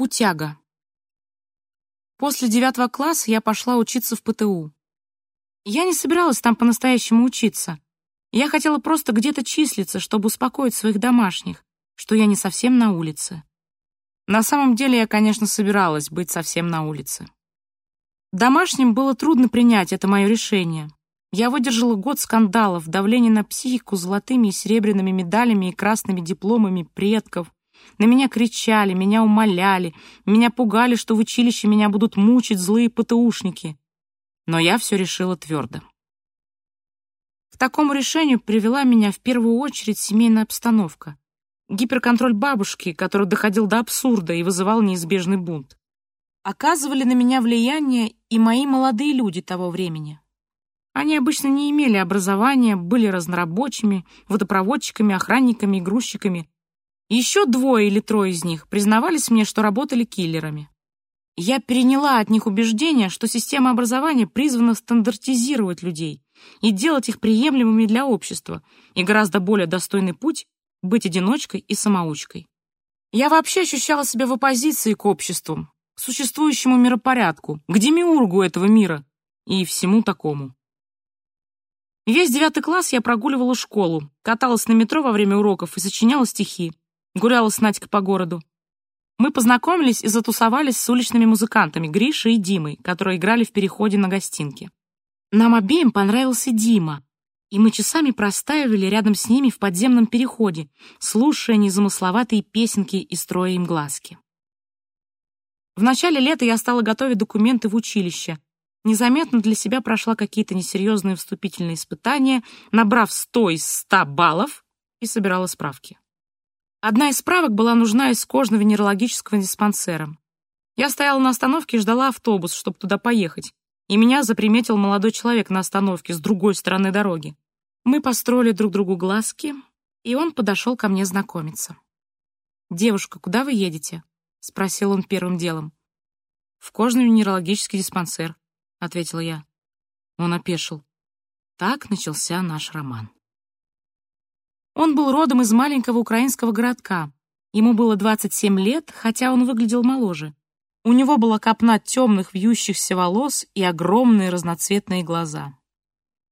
Путяга. После девятого класса я пошла учиться в ПТУ. Я не собиралась там по-настоящему учиться. Я хотела просто где-то числиться, чтобы успокоить своих домашних, что я не совсем на улице. На самом деле я, конечно, собиралась быть совсем на улице. Домашним было трудно принять это мое решение. Я выдержала год скандалов, давления на психику золотыми и серебряными медалями и красными дипломами предков, на меня кричали, меня умоляли, меня пугали, что в училище меня будут мучить злые ПТУшники. Но я все решила твердо. К такому решению привела меня в первую очередь семейная обстановка. Гиперконтроль бабушки, который доходил до абсурда и вызывал неизбежный бунт. Оказывали на меня влияние и мои молодые люди того времени. Они обычно не имели образования, были разнорабочими, водопроводчиками, охранниками и грузчиками, еще двое или трое из них признавались мне, что работали киллерами. Я переняла от них убеждение, что система образования призвана стандартизировать людей и делать их приемлемыми для общества, и гораздо более достойный путь — быть одиночкой и самоучкой. Я вообще ощущала себя в оппозиции к обществу, к существующему миропорядку, к демиургу этого мира и всему такому. Весь девятый класс я прогуливала школу, каталась на метро во время уроков и сочиняла стихи, Гуляла с Надькой по городу. Мы познакомились и затусовались с уличными музыкантами Гришей и Димой, которые играли в переходе на гостинке. Нам обеим понравился Дима, и мы часами простаивали рядом с ними в подземном переходе, слушая незамысловатые песенки и строя им глазки. В начале лета я стала готовить документы в училище. Незаметно для себя прошла какие-то несерьезные вступительные испытания, набрав 100 из 100 баллов и собирала справки. Одна из справок была нужна из кожно-венерологического диспансера. Я стояла на остановке и ждала автобус, чтобы туда поехать, и меня заприметил молодой человек на остановке с другой стороны дороги. Мы построили друг другу глазки, и он подошел ко мне знакомиться. «Девушка, куда вы едете?» — спросил он первым делом. «В кожно-венерологический диспансер», — ответила я. Он опешил. Так начался наш роман. Он был родом из маленького украинского городка. Ему было 27 лет, хотя он выглядел моложе. У него была копна темных вьющихся волос и огромные разноцветные глаза.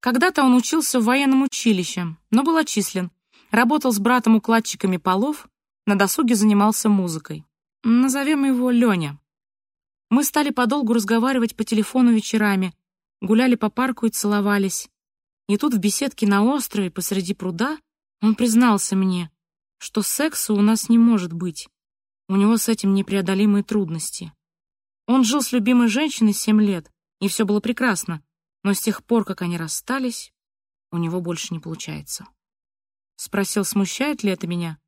Когда-то он учился в военном училище, но был отчислен. Работал с братом-укладчиками полов, на досуге занимался музыкой. Назовем его Леня. Мы стали подолгу разговаривать по телефону вечерами, гуляли по парку и целовались. И тут в беседке на острове посреди пруда он признался мне, что секса у нас не может быть. У него с этим непреодолимые трудности. Он жил с любимой женщиной семь лет, и все было прекрасно, но с тех пор, как они расстались, у него больше не получается. Спросил, смущает ли это меня.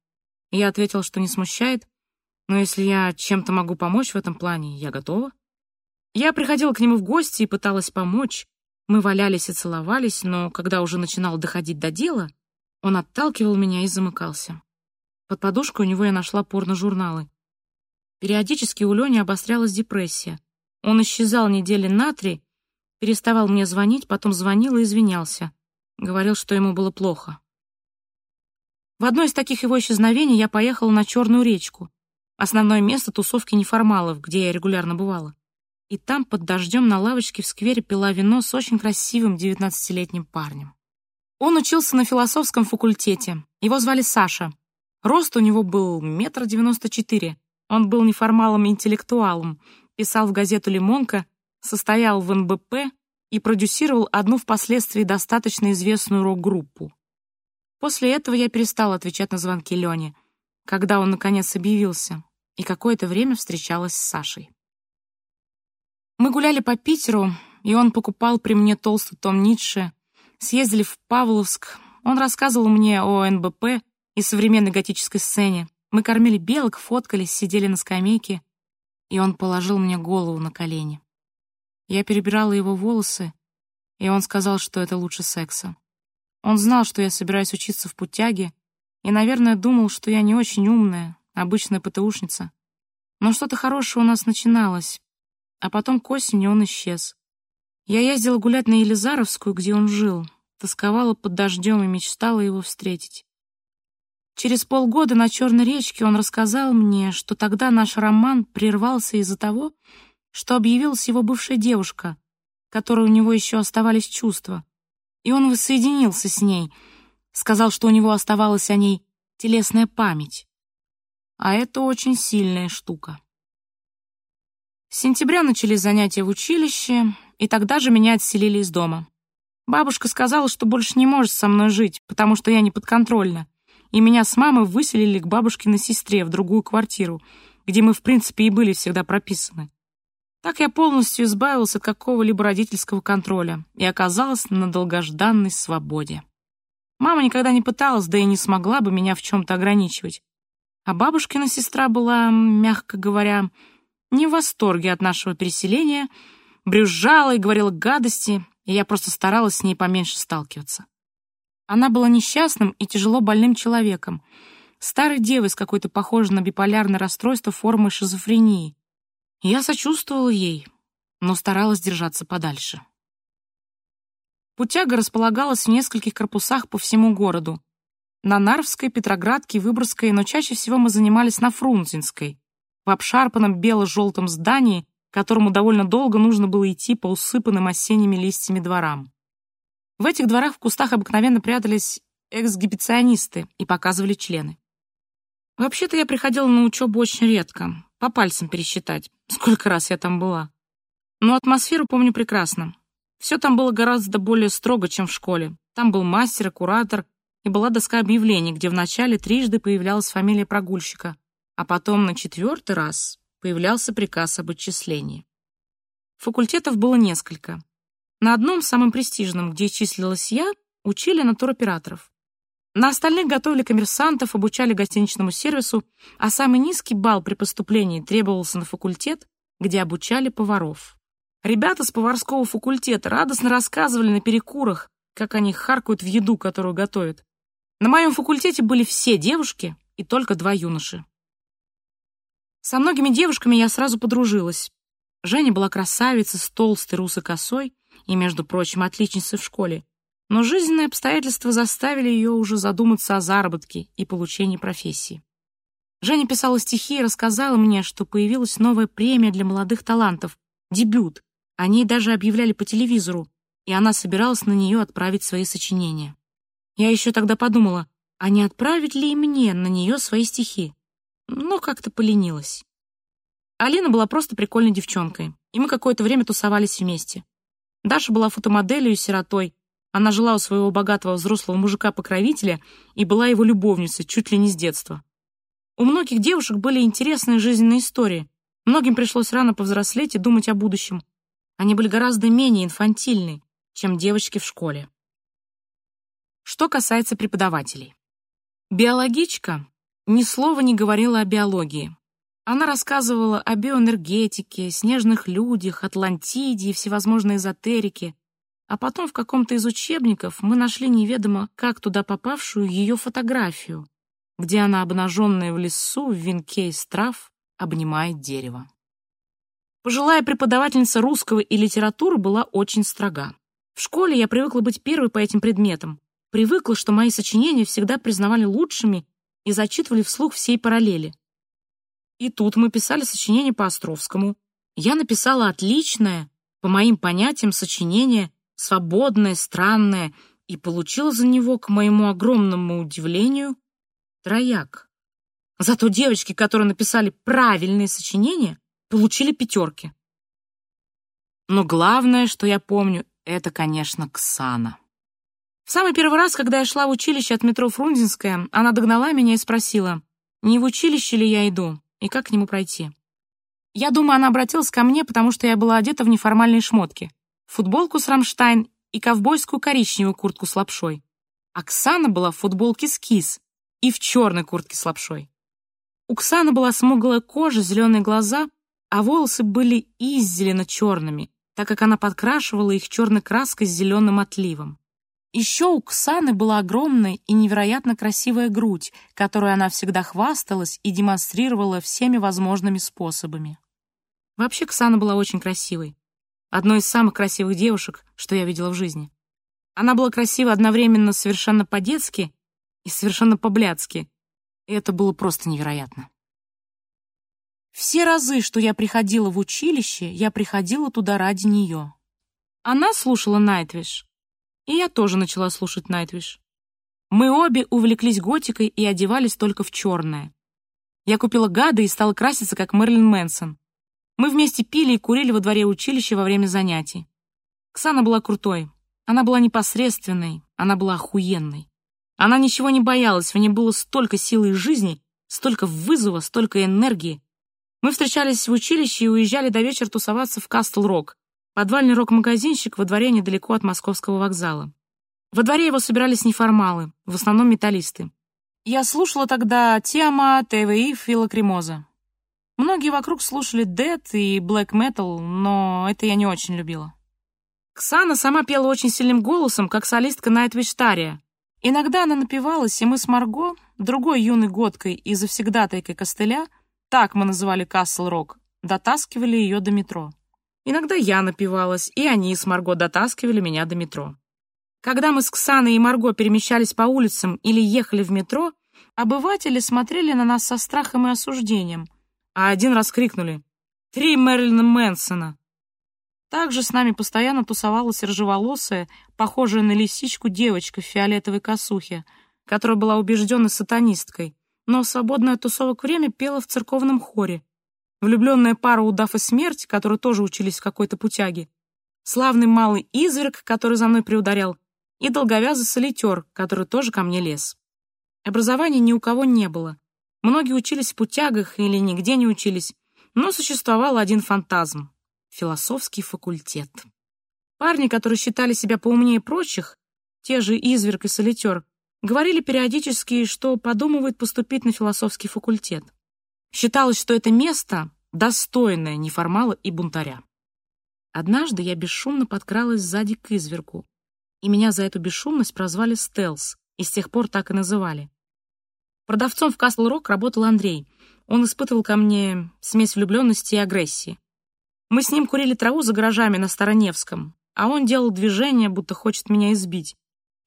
Я ответил, что не смущает, но если я чем-то могу помочь в этом плане, я готова. Я приходила к нему в гости и пыталась помочь. Мы валялись и целовались, но когда уже начинал доходить до дела, он отталкивал меня и замыкался. Под подушкой у него я нашла порно-журналы. Периодически у Лёни обострялась депрессия. Он исчезал недели на три, переставал мне звонить, потом звонил и извинялся. Говорил, что ему было плохо. В одно из таких его исчезновений я поехала на Черную речку, основное место тусовки неформалов, где я регулярно бывала. И там под дождем на лавочке в сквере пила вино с очень красивым девятнадцатилетним парнем. Он учился на философском факультете. Его звали Саша. Рост у него был метр девяносто четыре. Он был неформалом-интеллектуалом, писал в газету «Лимонка», состоял в НБП и продюсировал одну впоследствии достаточно известную рок-группу. После этого я перестала отвечать на звонки Лене, когда он, наконец, объявился, и какое-то время встречалась с Сашей. Мы гуляли по Питеру, и он покупал при мне толстый том Ницше, Съездили в Павловск. Он рассказывал мне о НБП и современной готической сцене. Мы кормили белок, фоткались, сидели на скамейке, и он положил мне голову на колени. Я перебирала его волосы, и он сказал, что это лучше секса. Он знал, что я собираюсь учиться в путяге, и, наверное, думал, что я не очень умная, обычная ПТУшница. Но что-то хорошее у нас начиналось, а потом к осени он исчез. Я ездила гулять на Елизаровскую, где он жил, тосковала под дождем и мечтала его встретить. Через полгода на Черной речке он рассказал мне, что тогда наш роман прервался из-за того, что объявилась его бывшая девушка, которой у него еще оставались чувства. И он воссоединился с ней, сказал, что у него оставалась о ней телесная память. А это очень сильная штука. С сентября начались занятия в училище, и тогда же меня отселили из дома. Бабушка сказала, что больше не может со мной жить, потому что я не подконтрольна, и меня с мамой выселили к бабушкиной сестре в другую квартиру, где мы, в принципе, и были всегда прописаны. Так я полностью избавился от какого-либо родительского контроля и оказалась на долгожданной свободе. Мама никогда не пыталась, да и не смогла бы меня в чем-то ограничивать. А бабушкина сестра была, мягко говоря, не в восторге от нашего переселения, брюзжала и говорила гадости, и я просто старалась с ней поменьше сталкиваться. Она была несчастным и тяжело больным человеком, старой девой с какой-то похожей на биполярное расстройство формы шизофрении. Я сочувствовала ей, но старалась держаться подальше. Путяга располагалась в нескольких корпусах по всему городу. На Нарвской, Петроградке, Выборгской, но чаще всего мы занимались на Фрунзенской, в обшарпанном бело-желтом здании, которому довольно долго нужно было идти по усыпанным осенними листьями дворам. В этих дворах в кустах обыкновенно прятались эксгибиционисты и показывали члены. Вообще-то я приходила на учебу очень редко, по пальцам пересчитать, сколько раз я там была. Но атмосферу помню прекрасно. Все там было гораздо более строго, чем в школе. Там был мастер и куратор, и была доска объявлений, где вначале трижды появлялась фамилия прогульщика, а потом на четвертый раз появлялся приказ об отчислении. Факультетов было несколько. На одном, самом престижном, где числилась я, учили натуроператоров. На остальных готовили коммерсантов, обучали гостиничному сервису, а самый низкий балл при поступлении требовался на факультет, где обучали поваров. Ребята с поварского факультета радостно рассказывали на перекурах, как они харкают в еду, которую готовят. На моем факультете были все девушки и только два юноши. Со многими девушками я сразу подружилась. Женя была красавица с толстой русой косой и, между прочим, отличницей в школе. Но жизненные обстоятельства заставили ее уже задуматься о заработке и получении профессии. Женя писала стихи и рассказала мне, что появилась новая премия для молодых талантов — дебют. О ней даже объявляли по телевизору, и она собиралась на нее отправить свои сочинения. Я еще тогда подумала, а не отправить ли и мне на нее свои стихи? Но как-то поленилась. Алина была просто прикольной девчонкой, и мы какое-то время тусовались вместе. Даша была фотомоделью и сиротой. Она жила у своего богатого взрослого мужика-покровителя и была его любовницей чуть ли не с детства. У многих девушек были интересные жизненные истории. Многим пришлось рано повзрослеть и думать о будущем. Они были гораздо менее инфантильны, чем девочки в школе. Что касается преподавателей. Биологичка ни слова не говорила о биологии. Она рассказывала о биоэнергетике, снежных людях, Атлантиде и всевозможной эзотерике. А потом в каком-то из учебников мы нашли неведомо как туда попавшую ее фотографию, где она, обнаженная в лесу, в венке из трав, обнимает дерево. Пожилая преподавательница русского и литературы была очень строга. В школе я привыкла быть первой по этим предметам. Привыкла, что мои сочинения всегда признавали лучшими и зачитывали вслух всей параллели. И тут мы писали сочинение по Островскому. Я написала отличное, по моим понятиям, сочинение, свободное, странное, и получила за него, к моему огромному удивлению, трояк. Зато девочки, которые написали правильные сочинения, получили пятерки. Но главное, что я помню, это, конечно, Ксана. Самый первый раз, когда я шла в училище от метро Фрунзенская, она догнала меня и спросила, не в училище ли я иду и как к нему пройти. Я думаю, она обратилась ко мне, потому что я была одета в неформальные шмотки. Футболку с Рамштайн и ковбойскую коричневую куртку с лапшой. Оксана была в футболке с кис и в черной куртке с лапшой. У Ксаны была смуглая кожа, зеленые глаза, а волосы были иззелено-черными, так как она подкрашивала их черной краской с зеленым отливом. Еще у Ксаны была огромная и невероятно красивая грудь, которую она всегда хвасталась и демонстрировала всеми возможными способами. Вообще Ксана была очень красивой. Одной из самых красивых девушек, что я видела в жизни. Она была красива одновременно совершенно по-детски и совершенно по-блядски, И это было просто невероятно. Все разы, что я приходила в училище, я приходила туда ради нее. Она слушала Найтвиш, и я тоже начала слушать Найтвиш. Мы обе увлеклись готикой и одевались только в черное. Я купила гады и стала краситься, как Мерлин Мэнсон. Мы вместе пили и курили во дворе училища во время занятий. Ксана была крутой. Она была непосредственной, она была охуенной. Она ничего не боялась, в ней было столько силы и жизни, столько вызова, столько энергии. Мы встречались в училище и уезжали до вечера тусоваться в Кастл-Рок, подвальный рок-магазинчик во дворе недалеко от московского вокзала. Во дворе его собирались неформалы, в основном металлисты. Я слушала тогда Тиама, ТВИ, Фила Кремоза. Многие вокруг слушали дэт и блэк метал, но это я не очень любила. Ксана сама пела очень сильным голосом, как солистка Найтвиш Тария, Иногда она напивалась, и мы с Марго, другой юной годкой и завсегдатайкой костыля, так мы называли Касл-Рок, дотаскивали ее до метро. Иногда я напивалась, и они с Марго дотаскивали меня до метро. Когда мы с Ксаной и Марго перемещались по улицам или ехали в метро, обыватели смотрели на нас со страхом и осуждением, а один раз крикнули «Три Мэрилина Мэнсона!» Также с нами постоянно тусовалась рыжеволосая, похожая на лисичку девочка в фиолетовой косухе, которая была убежденной сатанисткой, но в свободное тусовок время пела в церковном хоре. Влюбленная пара удав и смерть, которые тоже учились в какой-то путяге, славный малый изверг, который за мной приударял, и долговязый солитер, который тоже ко мне лез. Образования ни у кого не было. Многие учились в путягах или нигде не учились, но существовал один фантазм философский факультет. Парни, которые считали себя поумнее прочих, те же изверг и солитер, говорили периодически, что подумывают поступить на философский факультет. Считалось, что это место достойное неформала и бунтаря. Однажды я бесшумно подкралась сзади к извергу, и меня за эту бесшумность прозвали Стелс, и с тех пор так и называли. Продавцом в Касл-Рок работал Андрей. Он испытывал ко мне смесь влюбленности и агрессии. Мы с ним курили траву за гаражами на Староневском, а он делал движение, будто хочет меня избить,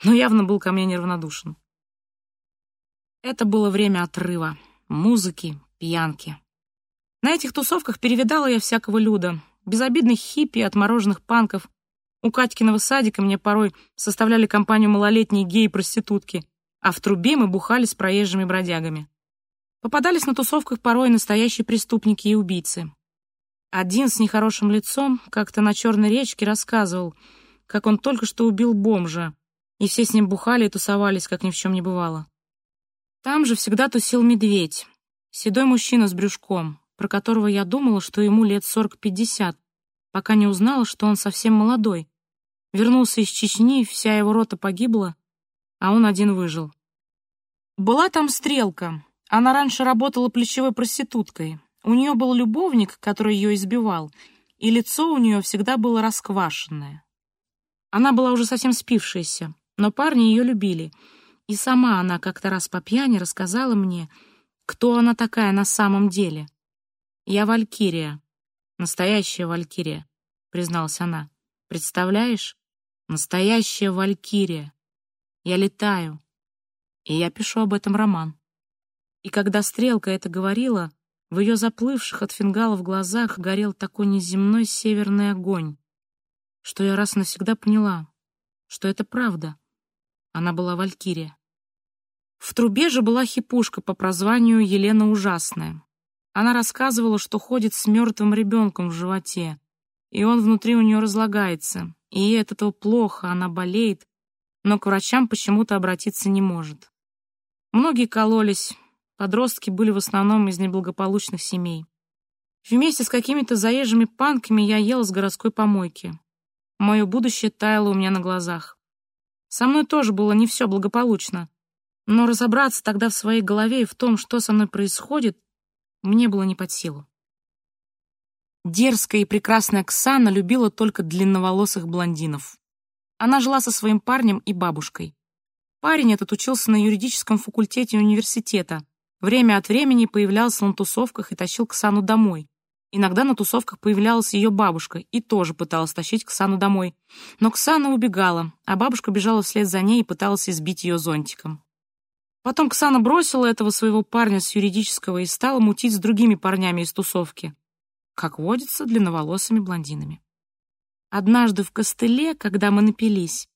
но явно был ко мне неравнодушен. Это было время отрыва, музыки, пьянки. На этих тусовках перевидала я всякого люда, безобидных хиппи, отмороженных панков. У Катькиного садика мне порой составляли компанию малолетние геи-проститутки, а в трубе мы бухали с проезжими бродягами. Попадались на тусовках порой настоящие преступники и убийцы. Один с нехорошим лицом как-то на Черной речке рассказывал, как он только что убил бомжа, и все с ним бухали и тусовались, как ни в чем не бывало. Там же всегда тусил медведь, седой мужчина с брюшком, про которого я думала, что ему лет сорок-пятьдесят, пока не узнала, что он совсем молодой. Вернулся из Чечни, вся его рота погибла, а он один выжил. Была там стрелка. Она раньше работала плечевой проституткой, у нее был любовник, который ее избивал, и лицо у нее всегда было расквашенное. Она была уже совсем спившаяся, но парни ее любили, и сама она как-то раз по пьяни рассказала мне, кто она такая на самом деле. «Я Валькирия, настоящая Валькирия», — призналась она. «Представляешь? Настоящая Валькирия. Я летаю, и я пишу об этом роман». И когда Стрелка это говорила, в ее заплывших от фингалов глазах горел такой неземной северный огонь, что я раз навсегда поняла, что это правда. Она была Валькирия. В трубе же была хипушка по прозванию Елена Ужасная. Она рассказывала, что ходит с мертвым ребенком в животе, и он внутри у нее разлагается, и ей от этого плохо, она болеет, но к врачам почему-то обратиться не может. Многие кололись, Подростки были в основном из неблагополучных семей. Вместе с какими-то заезжими панками я ела с городской помойки. Мое будущее таяло у меня на глазах. Со мной тоже было не все благополучно. Но разобраться тогда в своей голове и в том, что со мной происходит, мне было не под силу. Дерзкая и прекрасная Ксана любила только длинноволосых блондинов. Она жила со своим парнем и бабушкой. Парень этот учился на юридическом факультете университета, Время от времени появлялся на тусовках и тащил Ксану домой. Иногда на тусовках появлялась ее бабушка и тоже пыталась тащить Ксану домой. Но Ксана убегала, а бабушка бежала вслед за ней и пыталась избить ее зонтиком. Потом Ксана бросила этого своего парня с юридического и стала мутить с другими парнями из тусовки. Как водится, длинноволосыми блондинами. Однажды в костыле, когда мы напились,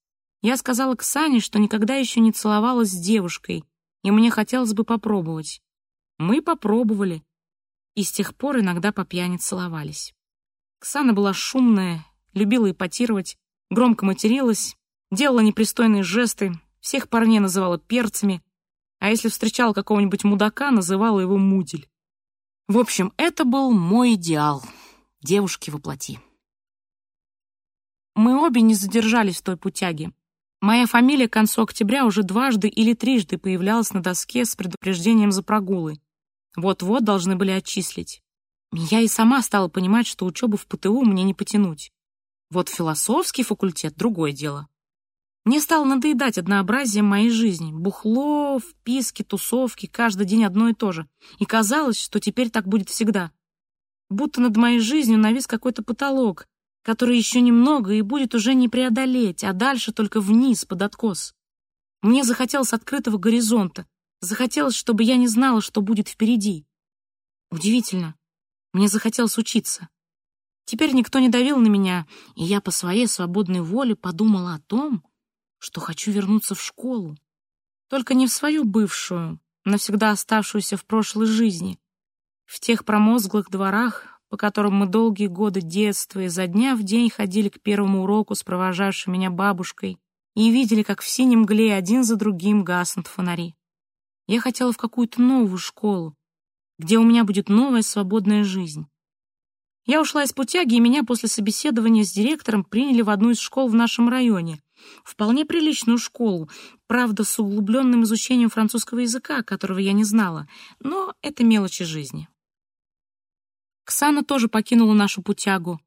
я сказала Ксане, что никогда еще не целовалась с девушкой, и мне хотелось бы попробовать. Мы попробовали, и с тех пор иногда по пьяни целовались. Ксана была шумная, любила ипотировать, громко материлась, делала непристойные жесты, всех парней называла перцами, а если встречала какого-нибудь мудака, называла его мудель. В общем, это был мой идеал — девушки воплоти. Мы обе не задержались в той путяге. Моя фамилия к концу октября уже дважды или трижды появлялась на доске с предупреждением за прогулы. Вот-вот должны были отчислить. Я и сама стала понимать, что учебу в ПТУ мне не потянуть. Вот философский факультет — другое дело. Мне стало надоедать однообразие моей жизни. Бухло, вписки, тусовки, каждый день одно и то же. И казалось, что теперь так будет всегда. Будто над моей жизнью навис какой-то потолок, который еще немного и будет уже не преодолеть, а дальше только вниз, под откос. Мне захотелось открытого горизонта, захотелось, чтобы я не знала, что будет впереди. Удивительно, мне захотелось учиться. Теперь никто не давил на меня, и я по своей свободной воле подумала о том, что хочу вернуться в школу. Только не в свою бывшую, навсегда оставшуюся в прошлой жизни, в тех промозглых дворах, по которым мы долгие годы детства изо дня в день ходили к первому уроку с провожавшей меня бабушкой и видели, как в синем мгле один за другим гаснут фонари. Я хотела в какую-то новую школу, где у меня будет новая свободная жизнь. Я ушла из путяги, и меня после собеседования с директором приняли в одну из школ в нашем районе, Вполне приличную школу, правда, с углубленным изучением французского языка, которого я не знала, но это мелочи жизни. Ксана тоже покинула нашу путягу.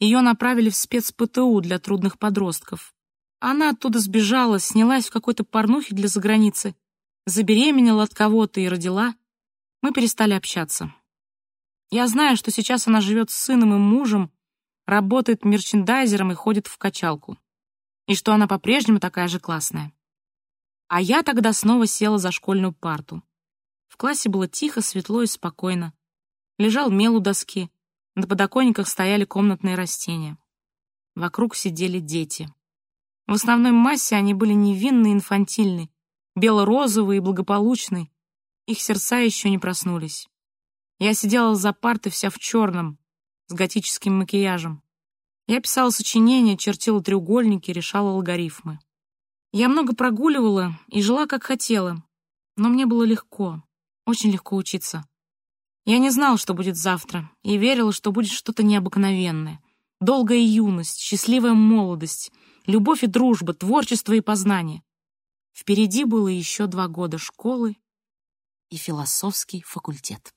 Ее направили в спец-ПТУ для трудных подростков. Она оттуда сбежала, снялась в какой-то порнухе для заграницы, забеременела от кого-то и родила. Мы перестали общаться. Я знаю, что сейчас она живет с сыном и мужем, работает мерчендайзером и ходит в качалку и что она по-прежнему такая же классная. А я тогда снова села за школьную парту. В классе было тихо, светло и спокойно. Лежал мел у доски, на подоконниках стояли комнатные растения. Вокруг сидели дети. В основной массе они были невинны и инфантильны, бело-розовые и благополучные. Их сердца еще не проснулись. Я сидела за партой вся в черном, с готическим макияжем. Я писала сочинения, чертила треугольники, решала алгоритмы. Я много прогуливала и жила, как хотела, но мне было легко, очень легко учиться. Я не знала, что будет завтра, и верила, что будет что-то необыкновенное. Долгая юность, счастливая молодость, любовь и дружба, творчество и познание. Впереди было еще два года школы и философский факультет.